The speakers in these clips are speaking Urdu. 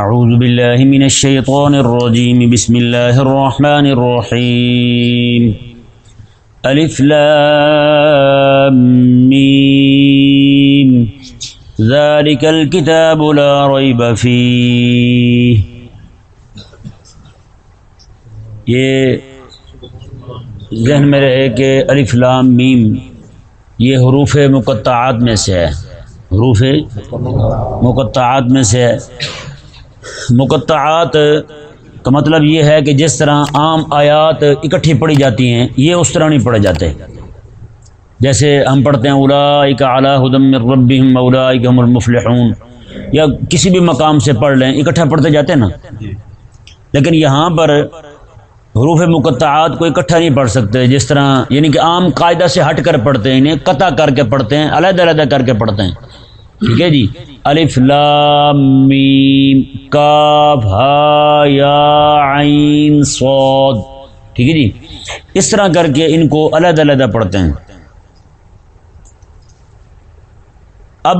أعوذ بالله من الشيطان الرجيم. بسم الله الرحمن الرحيم. ألف لام ميم. ذلك الكتاب لا ريب فيه. یہ ذہن میں رہے کہ الف لام میم یہ حروف مقطعات میں سے ہے. حروف مقطعات میں سے ہے. مقطعات، کا مطلب یہ ہے کہ جس طرح عام آیات اکٹھی پڑھی جاتی ہیں، یہ اس طرح نہیں پڑھے جاتے۔ جیسے ہم پڑھتے ہیں اولا اعلیٰ ہدم ربیم اولا ہم المفلحون۔ یا کسی بھی مقام سے پڑھ لیں، اکٹھا پڑھتے جاتے ہیں نا؟ لیکن یہاں پر حروف مقطعات کو اکٹھا نہیں پڑھ سکتے، جس طرح یعنی کہ عام قاعدہ سے ہٹ کر پڑھتے ہیں، انہیں قطع کر کے پڑھتے ہیں، علیحدہ علیحدہ کر کے پڑھتے ہیں۔ ٹھیک ہے جی؟ الف لام میم، کاف، ہا، یا، عین، صاد، ٹھیک ہے جی؟ اس طرح کر کے ان کو علیحدہ علیحدہ پڑھتے ہیں۔ اب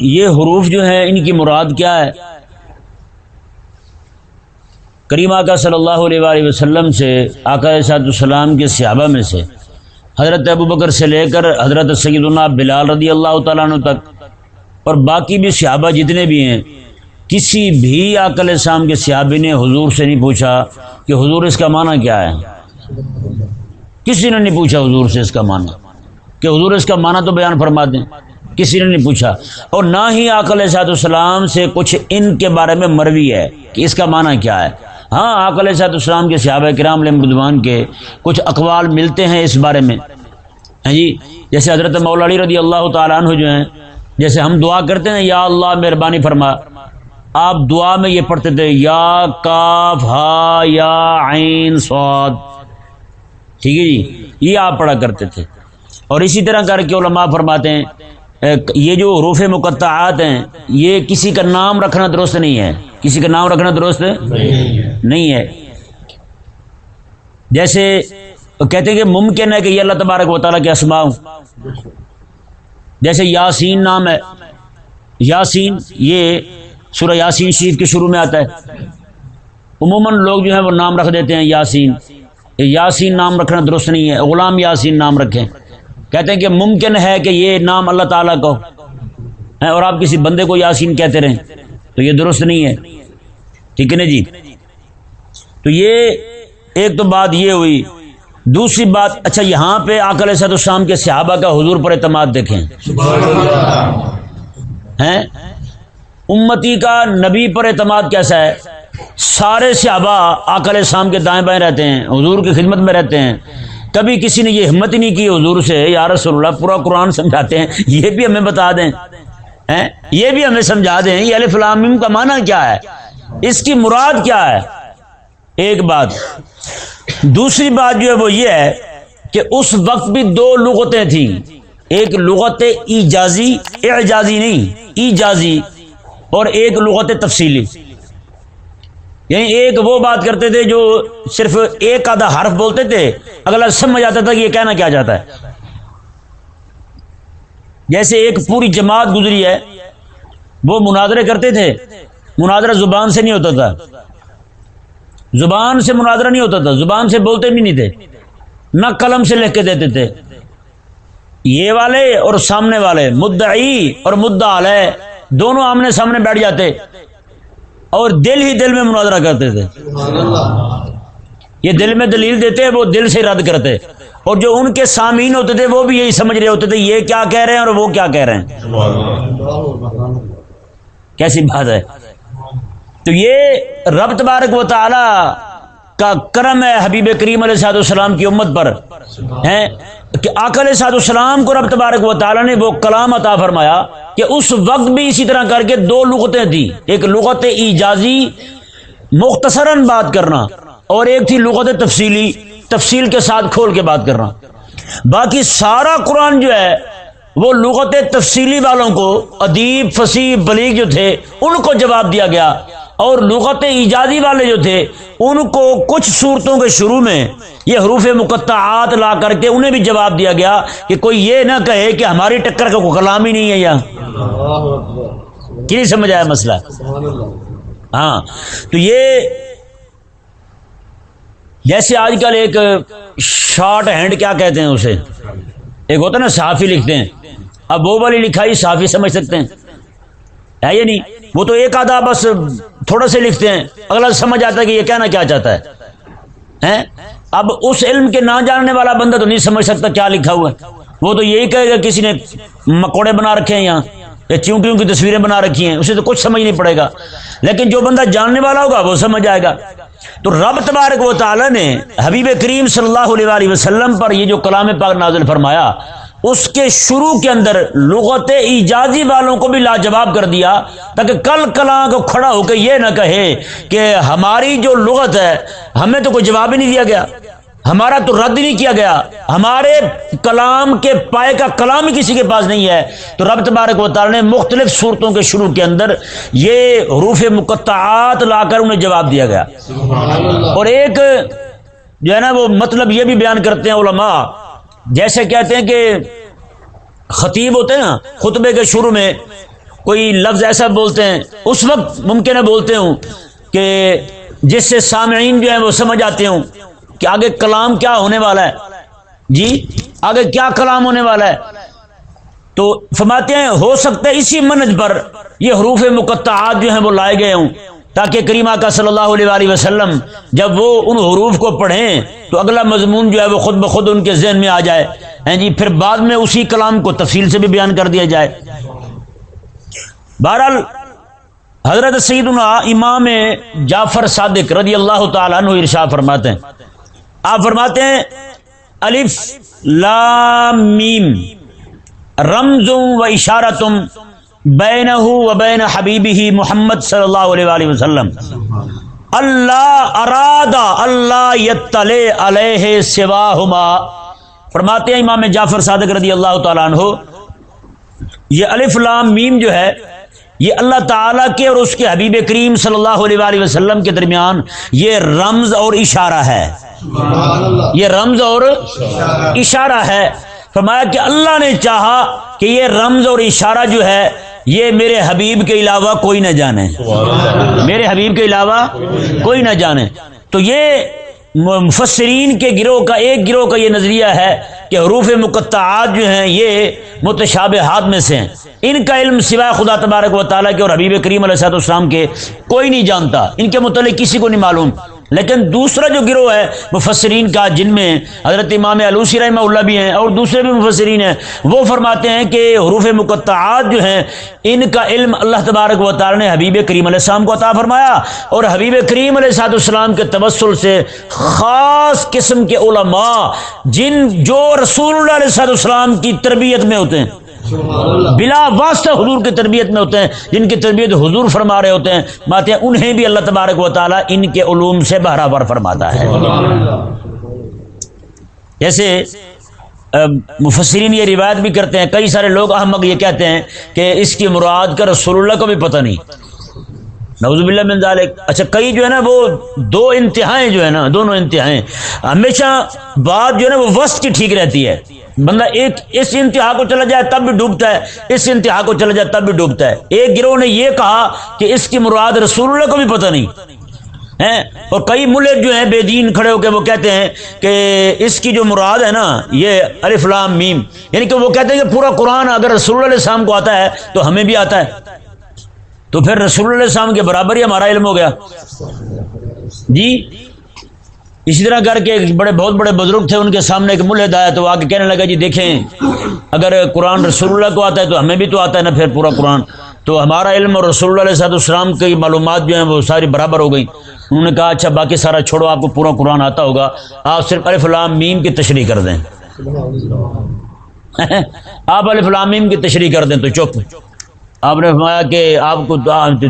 یہ حروف جو ہیں، ان کی مراد کیا ہے؟ کریم آقا صلی اللہ علیہ وآلہ وسلم سے، آقا صاحب السلام کے صحابہ میں سے، حضرت ابو بکر سے لے کر حضرت سیدنا بلال رضی اللہ تعالیٰ عنہ تک اور باقی بھی صحابہ جتنے بھی ہیں، کسی بھی عقل السلام کے صحابی نے حضور سے نہیں پوچھا کہ حضور اس کا معنی کیا ہے؟ کسی نے نہیں پوچھا حضور سے اس کا معنی؟ کہ حضور اس کا معنی تو بیان فرما دیں۔ کسی نے نہیں پوچھا؟ اور نہ ہی عقل صاحب السلام سے کچھ ان کے بارے میں مروی ہے کہ اس کا معنی کیا ہے۔ ہاں عقل صاحب السلام کے صحابہ کرام المردوان کے کچھ اقوال ملتے ہیں اس بارے میں۔ ہاں جی جیسے حضرت مولا علی رضی اللہ تعالیٰ عنہ جو ہیں جیسے ہم دعا کرتے ہیں، یا اللہ مہربانی فرما۔ آپ دعا میں یہ پڑھتے تھے، یا کاف، ہا، یا عین سعود ٹھیک ہے جی؟ یہ آپ پڑھا کرتے تھے۔ اور اسی طرح کر کے علماء فرماتے ہیں یہ جو حروف مقطعات ہیں، یہ کسی کا نام رکھنا درست نہیں ہے۔ کسی کا نام رکھنا درست نہیں ہے۔ جیسے کہتے ہیں کہ ممکن ہے کہ یہ اللہ تبارک و تعالیٰ کے اسماء جیسے یاسین نام ہے۔ یاسین، یہ سورہ یاسین شریف کے شروع میں آتا ہے۔ عموماً لوگ جو ہیں وہ نام رکھ دیتے ہیں یاسین۔ یاسین نام رکھنا درست نہیں ہے۔ غلام یاسین نام رکھیں۔ کہتے ہیں کہ ممکن ہے کہ یہ نام اللہ تعالیٰ کو ہے اور آپ کسی بندے کو یاسین کہتے رہیں۔ تو یہ درست نہیں ہے۔ ٹھیک ہے نا جی؟ تو یہ ایک تو بات یہ ہوئی دوسری بات اچھا یہاں پہ آکل صد الشام کے صحابہ کا حضور پر اعتماد دیکھیں۔ ہیں؟ امتی کا نبی پر اعتماد کیسا ہے؟ سارے صحابہ آکل شام کے دائیں بائیں رہتے ہیں حضور کی خدمت میں رہتے ہیں۔ کبھی کسی نے یہ ہمت ہی نہیں کی حضور سے یا رسول اللہ پورا قرآن سمجھاتے ہیں یہ بھی ہمیں بتا دیں۔ یہ بھی ہمیں سمجھا دیں یہ علیہ فلام کا معنی کیا ہے؟ اس کی مراد کیا ہے؟ ایک بات دوسری بات جو ہے وہ یہ ہے کہ اس وقت بھی دو لغتیں تھیں۔ ایک لغت ایجازی، اعجازی نہیں، ایجازی اور ایک لغت تفصیلی۔ یعنی ایک وہ بات کرتے تھے جو صرف ایک آدھا حرف بولتے تھے، اگلا سمجھ آتا تھا کہ یہ کہنا کیا جاتا ہے۔ جیسے ایک پوری جماعت گزری ہے، وہ مناظرے کرتے تھے، مناظرہ زبان سے نہیں ہوتا تھا۔ زبان سے مناظرہ نہیں ہوتا تھا زبان سے بولتے بھی نہیں تھے۔ نہ قلم سے لکھ کے دیتے تھے۔ یہ والے اور سامنے والے مدعی اور مدعا علیہ دونوں آمنے سامنے بیٹھ جاتے اور دل ہی دل میں مناظرہ کرتے تھے۔ یہ دل میں دلیل دیتے وہ دل سے رد کرتے۔ اور جو ان کے سامعین ہوتے تھے وہ بھی یہی سمجھ رہے ہوتے تھے یہ کیا کہہ رہے ہیں اور وہ کیا کہہ رہے ہیں۔ کیسی بات ہے؟ تو یہ رب تبارک و تعالی کا کرم ہے حبیب کریم علیہ صاحب السلام کی امت پر ہے کہ آکل صاحب السلام کو رب تبارک و تعالی نے وہ کلام عطا فرمایا کہ اس وقت بھی اسی طرح کر کے دو لغتیں تھیں۔ ایک لغت ایجازی، مختصراً بات کرنا، اور ایک تھی لغت تفصیلی، تفصیل کے ساتھ کھول کے بات کرنا۔ باقی سارا قرآن جو ہے، وہ لغت تفصیلی والوں کو، ادیب، فصیح، بلیغ جو تھے، ان کو جواب دیا گیا۔ اور لغت ایجادی والے جو تھے، ان کو کچھ صورتوں کے شروع میں یہ حروف مقطعات لا کر کے انہیں بھی جواب دیا گیا کہ کوئی یہ نہ کہے کہ ہماری ٹکر کا کوئی کلام ہی نہیں ہے یا کی نہیں سمجھ آیا مسئلہ؟ ہاں تو یہ جیسے آج کل ایک شارٹ ہینڈ کیا کہتے ہیں اسے؟ ایک ہوتا ہے نا، صحافی لکھتے ہیں۔ اب وہ والی لکھائی صحافی سمجھ سکتے ہیں۔ ہے یا نہیں؟ وہ تو ایک آدھا بس تھوڑا سے لکھتے ہیں، اگلا سمجھ آتا ہے کہ یہ کہنا کیا چاہتا ہے۔ اب اس علم کے نہ جاننے والا بندہ تو نہیں سمجھ سکتا کیا لکھا ہوا ہے۔ وہ تو یہی کہے گا، کسی نے مکوڑے بنا رکھے ہیں یہاں، یا چونٹیوں کی تصویریں بنا رکھی ہیں، اسے تو کچھ سمجھ نہیں پڑے گا۔ لیکن جو بندہ جاننے والا ہوگا، وہ سمجھ آئے گا۔ تو رب تبارک و تعالی نے حبیب کریم صلی اللہ علیہ وسلم پر یہ جو کلام پاک نازل فرمایا اس کے شروع کے اندر لغت ایجازی والوں کو بھی لاجواب کر دیا تاکہ کل کلا کو کھڑا ہو کے یہ نہ کہے کہ ہماری جو لغت ہے ہمیں تو کوئی جواب ہی نہیں دیا گیا۔ ہمارا تو رد نہیں کیا گیا۔ ہمارے کلام کے پائے کا کلام ہی کسی کے پاس نہیں ہے۔ تو رب تبارک و تعالی نے مختلف صورتوں کے شروع کے اندر یہ حروف مقطعات لا کر انہیں جواب دیا گیا۔ اور ایک جو ہے نا وہ مطلب یہ بھی بیان کرتے ہیں علماء جیسے کہتے ہیں کہ خطیب ہوتے ہیں نا، خطبے کے شروع میں کوئی لفظ ایسا بولتے ہیں، اس وقت ممکن ہے بولتے ہوں کہ جس سے سامعین جو ہیں وہ سمجھ آتے ہوں کہ آگے کلام کیا ہونے والا ہے۔ جی آگے کیا کلام ہونے والا ہے۔ تو فرماتے ہیں، ہو سکتا ہے اسی منج پر یہ حروف مقطعات جو ہیں وہ لائے گئے ہوں، تاکہ کریمہ کا صلی اللہ علیہ وآلہ وسلم جب وہ ان حروف کو پڑھیں تو اگلا مضمون جو ہے وہ خود بخود ان کے ذہن میں آ جائے۔ ہیں جی پھر بعد میں اسی کلام کو تفصیل سے بھی بیان کر دیا جائے۔ بہرحال، حضرت سیدنا امام جعفر صادق رضی اللہ تعالیٰ عنہ ارشاد فرماتے ہیں۔ آپ فرماتے ہیں، الف لام میم رمز و اشارہ تم بین و بین حبیب ہی محمد صلی اللہ علیہ وآلہ وسلم۔ اللہ ارادہ اللہ یتل علیہ سواہما۔ فرماتے ہیں امام جعفر صادق رضی اللہ تعالیٰ عنہ یہ الف لام میم جو ہے یہ اللہ تعالیٰ کے اور اس کے حبیب کریم صلی اللہ علیہ وآلہ وسلم کے درمیان یہ رمز اور اشارہ ہے۔ یہ رمز اور اشارہ ہے۔ فرمایا کہ اللہ نے چاہا کہ یہ رمز اور اشارہ جو ہے یہ میرے حبیب کے علاوہ کوئی نہ جانے۔ میرے حبیب کے علاوہ کوئی نہ جانے۔ تو یہ مفسرین کے گروہ کا، ایک گروہ کا یہ نظریہ ہے کہ حروف مقطعات جو ہیں، یہ متشابہات میں سے ہیں۔ ان کا علم سوائے خدا تبارک و تعالیٰ کے اور حبیب کریم علیہ السلام کے کوئی نہیں جانتا۔ ان کے متعلق کسی کو نہیں معلوم۔ لیکن دوسرا جو گروہ ہے، مفسرین کا، جن میں حضرت امام علوسی رحمہ اللہ بھی ہیں اور دوسرے بھی مفسرین ہیں، وہ فرماتے ہیں کہ حروف مقطعات جو ہیں، ان کا علم اللہ تبارک و تعالی نے حبیب کریم علیہ السلام کو عطا فرمایا۔ اور حبیب کریم علیہ صاحب السلام کے تبسل سے خاص قسم کے علماء، جن جو رسول اللہ علیہ السلام کی تربیت میں ہوتے ہیں۔ بلا واسطہ حضور کی تربیت میں ہوتے ہیں جن کی تربیت حضور فرما رہے ہوتے ہیں باتیں انہیں بھی اللہ تبارک و تعالیٰ ان کے علوم سے برابر فرماتا ہے۔ جیسے مفسرین یہ روایت بھی کرتے ہیں کئی سارے لوگ احمد یہ کہتے ہیں کہ اس کی مراد کا رسول اللہ کو بھی پتہ نہیں۔ نوز باللہ من ذالک۔ اچھا کئی جو ہے نا وہ دو انتہائیں جو ہے نا دونوں انتہائیں۔ ہمیشہ بات جو ہے نا وہ وسط کی ٹھیک رہتی ہے۔ بندہ ایک اس انتہا کو چلا جائے تب بھی ڈوبتا ہے، اس انتہا کو چلا جائے تب بھی ڈوبتا ہے۔ ایک گروہ نے یہ کہا کہ اس کی مراد رسول اللہ کو بھی پتہ نہیں۔ ہے اور کئی ملک جو ہیں، بے دین کھڑے ہو کے وہ کہتے ہیں کہ اس کی جو مراد ہے نا، یہ الفلام میم۔ یعنی کہ وہ کہتے ہیں کہ پورا قرآن اگر رسول اللہ علیہ السلام کو آتا ہے تو ہمیں بھی آتا ہے۔ تو پھر رسول اللہ علیہ السلام کے برابر ہی ہمارا علم ہو گیا۔ جی؟ اسی طرح کر کے بڑے بہت بڑے بزرگ تھے، ان کے سامنے ایک ملحد آیا تو آگے کہنے لگا جی دیکھیں، اگر قرآن رسول اللہ کو آتا ہے تو ہمیں بھی تو آتا ہے نا پھر پورا قرآن؟ تو ہمارا علم اور رسول اللہ علیہ صاحب السلام کی معلومات جو ہیں وہ ساری برابر ہو گئیں۔ انہوں نے کہا اچھا باقی سارا چھوڑو، آپ کو پورا قرآن آتا ہوگا، آپ صرف الف لام میم کی تشریح کر دیں۔ آپ الف میم کی تشریح کر دیں تو چپ۔ آپ نے فرمایا کہ آپ کو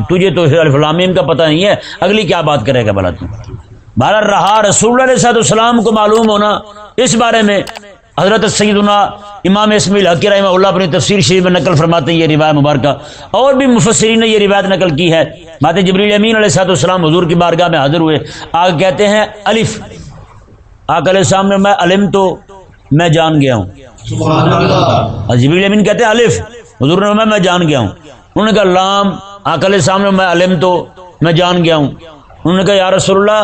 تجھے تو الف لام میم کا پتہ نہیں ہے، اگلی کیا بات کرے گا بلا تم بارہ رہا رسول اللہ علیہ السلام کو معلوم ہونا اس بارے میں حضرت سیدنا امام اسمیل حقی رحمہ اللہ اپنی تفسیر شریف میں نقل فرماتے ہیں یہ روایت مبارکہ اور بھی مفسرین نے یہ روایت نقل کی ہے بات جبریل امین علیہ صاحب السلام حضور کی بارگاہ میں حاضر ہوئے آگے کہتے ہیں الف آگ علیہ السلام نے میں علم تو میں جان گیا ہوں۔ جبریل امین کہتے ہیں الف حضور نے میں میں جان گیا ہوں۔ انہوں نے کہا لام آگ علیہ السلام نے میں علم تو میں جان گیا ہوں۔ انہوں نے کہا یا رسول اللہ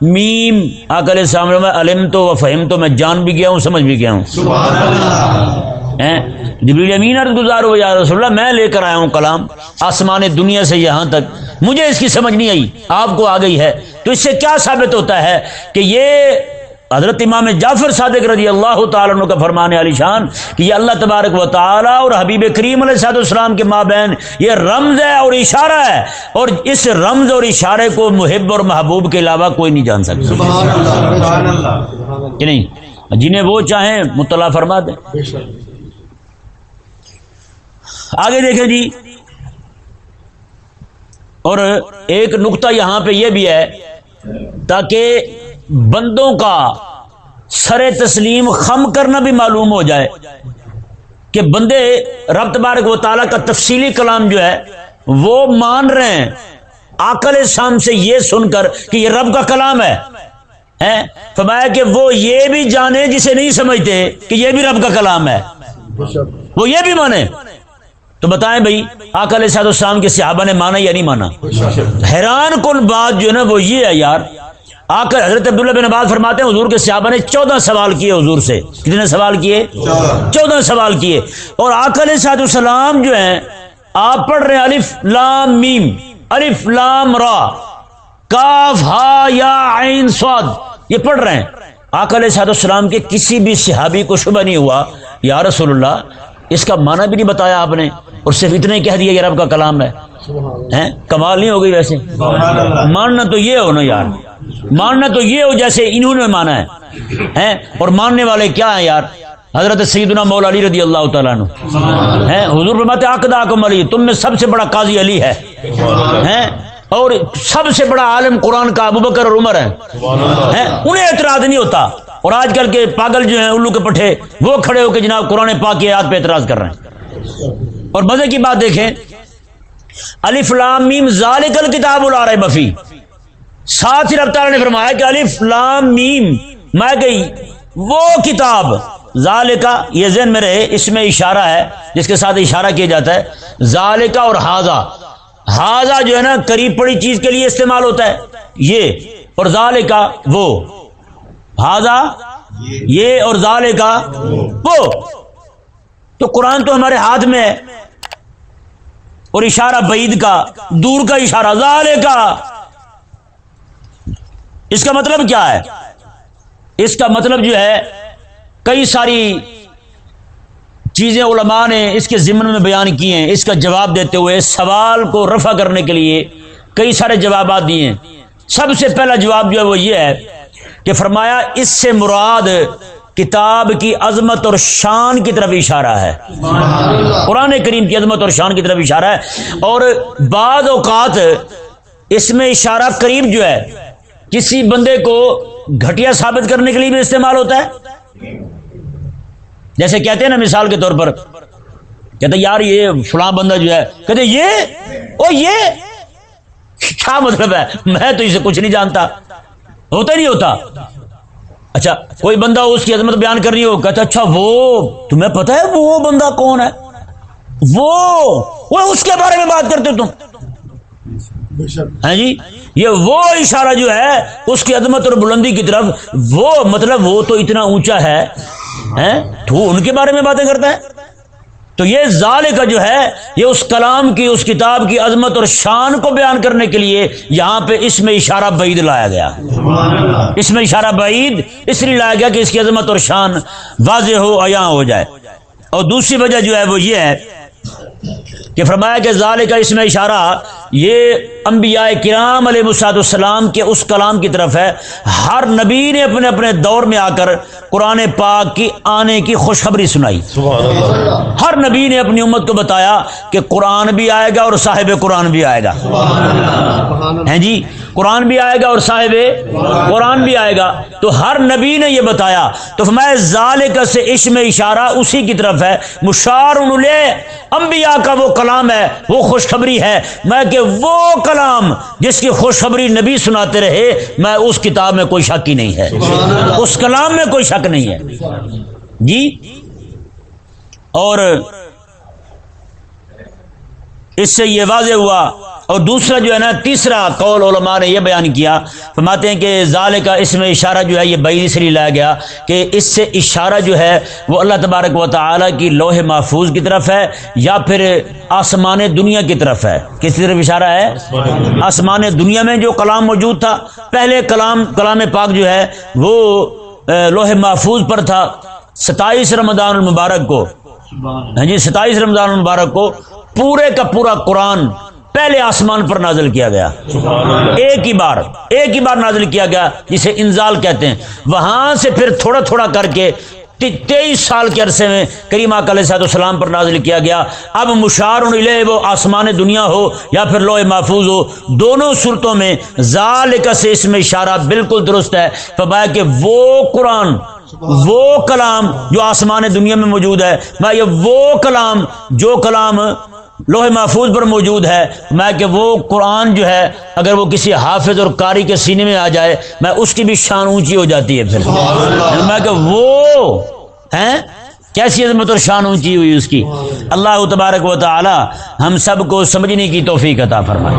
میم آکل سامنے میں علم تو و فہم تو میں جان بھی گیا ہوں سمجھ بھی گیا ہوں۔ جبریل امین عرض گزار ہو یا رسول اللہ میں لے کر آیا ہوں کلام آسمان دنیا سے یہاں تک۔ مجھے اس کی سمجھ نہیں آئی آپ کو آ گئی ہے۔ تو اس سے کیا ثابت ہوتا ہے کہ یہ حضرت امام جعفر صادق رضی اللہ تعالیٰ عنہ کا فرمانے علی شان کہ یہ اللہ تبارک و تعالیٰ اور حبیب کریم علیہ صاحب السلام کے مابین یہ رمز ہے اور اشارہ ہے اور اس رمز اور اشارے کو محب اور محبوب کے علاوہ کوئی نہیں جان سکتا۔ کہ نہیں؟ جنہیں وہ چاہیں مطلع فرما دیں۔ آگے دیکھیں جی۔ اور ایک نقطہ یہاں پہ یہ بھی ہے تاکہ بندوں کا سر تسلیم خم کرنا بھی معلوم ہو جائے کہ بندے رب تبارک و تعالیٰ کا تفصیلی کلام جو ہے وہ مان رہے ہیں۔ آکل شام سے یہ سن کر کہ یہ رب کا کلام ہے۔ فرمایا کہ وہ یہ بھی جانے جسے نہیں سمجھتے کہ یہ بھی رب کا کلام ہے۔ وہ یہ بھی مانے۔ تو بتائیں بھائی، آکل صاحب السلام کے صحابہ نے مانا یا نہیں مانا؟ حیران کن بات جو ہے نا وہ یہ ہے یار۔ آ کر حضرت عبداللہ بن عباد فرماتے ہیں حضور کے صحابہ نے چودہ سوال کیے حضور سے۔ کتنے سوال کیے؟ چودہ۔ سوال کیے۔ اور آکل سعد السلام جو ہیں آپ پڑھ رہے ہیں الف لام میم الف لام را۔ کاف ہا یا عین سواد یہ پڑھ رہے ہیں۔ آکل سعد السلام کے کسی بھی صحابی کو شبہ نہیں ہوا۔ یا رسول اللہ اس کا معنی بھی نہیں بتایا آپ نے۔ اور صرف اتنے کہہ دیا یہ رب کا کلام ہے۔ کمال نہیں ہو گئی ویسے۔ ماننا تو یہ ہو نا یار۔ ماننا تو یہ ہو جیسے انہوں نے مانا ہے۔ اور ماننے والے کیا ہیں یار؟ حضرت سیدنا مولا علی رضی اللہ تعالیٰ ہیں؟ حضور فرماتے عقدہ کم علی، تم میں سب سے بڑا قاضی علی ہے۔ ہیں؟ اور سب سے بڑا عالم قرآن کا ابو بکر اور عمر ہے۔ انہیں اعتراض نہیں ہوتا۔ اور آج کل کے پاگل جو ہیں، الو کے پٹھے، وہ کھڑے ہو کے جناب قرآن پاک کی یاد پہ اعتراض کر رہے ہیں۔ اور مزے کی بات دیکھیں علی فلام میم ذالکل کتاب الا بفی ساتھ ہی رفتار نے فرمایا کہ الف لام میم، میں گئی۔ وہ کتاب، ذالکا، یہ ذہن میں رہے، اس میں اشارہ ہے، جس کے ساتھ اشارہ کیا جاتا ہے۔ ذالکا اور ہاضا ہاضا جو ہے نا، قریب پڑی چیز کے لیے استعمال ہوتا ہے۔ یہ اور ذالکا، وہ۔ ہاضا یہ اور ذالکا، وہ۔ تو قرآن تو ہمارے ہاتھ میں ہے۔ اور اشارہ بعید کا، دور کا اشارہ۔ ذالکا۔ اس کا مطلب کیا ہے؟ اس کا مطلب جو ہے، کئی ساری چیزیں علماء نے اس کے ضمن میں بیان کی ہیں۔ اس کا جواب دیتے ہوئے سوال کو رفع کرنے کے لیے کئی سارے جوابات دیے ہیں۔ سب سے پہلا جواب جو ہے وہ یہ ہے کہ فرمایا، اس سے مراد کتاب کی عظمت اور شان کی طرف اشارہ ہے۔ قرآن کریم کی عظمت اور شان کی طرف اشارہ ہے۔ اور بعض اوقات اس میں اشارہ قریب جو ہے کسی بندے کو گھٹیا ثابت کرنے کے لیے بھی استعمال ہوتا ہے؟ جیسے کہتے ہیں نا مثال کے طور پر، کہتے یار یہ فلاں بندہ جو ہے، کہتے یہ؟ او یہ؟ کیا مطلب ہے؟ میں تو اسے کچھ نہیں جانتا۔ ہوتا نہیں ہوتا۔ اچھا کوئی بندہ اس کی عظمت بیان کرنی ہو، کہتا اچھا وہ، تمہیں پتا ہے وہ بندہ کون ہے؟ وہ وہ اس کے بارے میں بات کرتے تم۔ ہاں جی؟ یہ وہ اشارہ جو ہے، اس کی عظمت اور بلندی کی طرف وہ مطلب وہ تو اتنا اونچا ہے ہاں؟ تو ان کے بارے میں باتیں کرتا ہے۔ تو یہ ظال کا جو ہے، یہ اس کلام کی، اس کتاب کی عظمت اور شان کو بیان کرنے کے لیے یہاں پہ اس میں اشارہ بعید لایا گیا۔ اس میں اشارہ بعید اس لیے لایا گیا کہ اس کی عظمت اور شان واضح ہو، عیاں ہو جائے۔ اور دوسری وجہ جو ہے وہ یہ ہے کہ فرمایا کہ ظال کا اس میں اشارہ یہ انبیاء کرام علیہ مساد السلام کے اس کلام کی طرف ہے۔ ہر نبی نے اپنے اپنے دور میں آ کر قرآن پاک کی آنے کی خوشخبری سنائی۔ ہر نبی نے اپنی امت کو بتایا کہ قرآن بھی آئے گا اور صاحب قرآن بھی آئے گا۔ ہیں جی؟ قرآن بھی آئے گا اور صاحب قرآن بھی آئے گا۔ تو ہر نبی نے یہ بتایا۔ تو میں ذالک سے عشم اشارہ اسی کی طرف ہے۔ مشار انبیاء کا وہ کلام ہے وہ خوشخبری ہے۔ میں کہ وہ کلام جس کی خوشخبری نبی سناتے رہے میں اس کتاب میں کوئی شک ہی نہیں ہے۔ اس کلام میں کوئی شک نہیں ہے۔ جی؟ اور اس سے یہ واضح ہوا اور دوسرا جو ہے نا، تیسرا قول علماء نے یہ بیان کیا، فرماتے ہیں کہ ظال کا اس میں اشارہ جو ہے، یہ بعید اس لیے لایا گیا کہ اس سے اشارہ جو ہے، وہ اللہ تبارک و تعالیٰ کی لوح محفوظ کی طرف ہے یا پھر آسمان دنیا کی طرف ہے؟ کس طرف اشارہ ہے؟ آسمان دنیا میں جو کلام موجود تھا، پہلے کلام کلام پاک جو ہے، وہ لوح محفوظ پر تھا، ستائیس رمضان المبارک کو۔ ہاں جی ستائیس رمضان المبارک کو، پورے کا پورا قرآن پہلے آسمان پر نازل کیا گیا۔ ایک ہی بار، ایک ہی بار نازل کیا گیا، جسے انزال کہتے ہیں۔ وہاں سے پھر تھوڑا تھوڑا کر کے تیئیس سال کے عرصے میں کریم کل صاحب السلام پر نازل کیا گیا۔ اب مشار وہ آسمان دنیا ہو یا پھر لوہ محفوظ ہو، دونوں صورتوں میں ذال سے اس میں اشارہ بالکل درست ہے۔ فرمایا کہ وہ قرآن، وہ کلام جو آسمان دنیا میں موجود ہے بھائی وہ کلام، جو کلام لوہ محفوظ پر موجود ہے۔ میں کہ وہ قرآن جو ہے اگر وہ کسی حافظ اور قاری کے سینے میں آ جائے میں اس کی بھی شان اونچی ہو جاتی ہے پھر۔ میں کہ وہ ہیں؟ کیسی عظمت اور شان اونچی ہوئی اس کی۔ اللہ۔ تبارک و تعالی ہم سب کو سمجھنے کی توفیق عطا فرمائے۔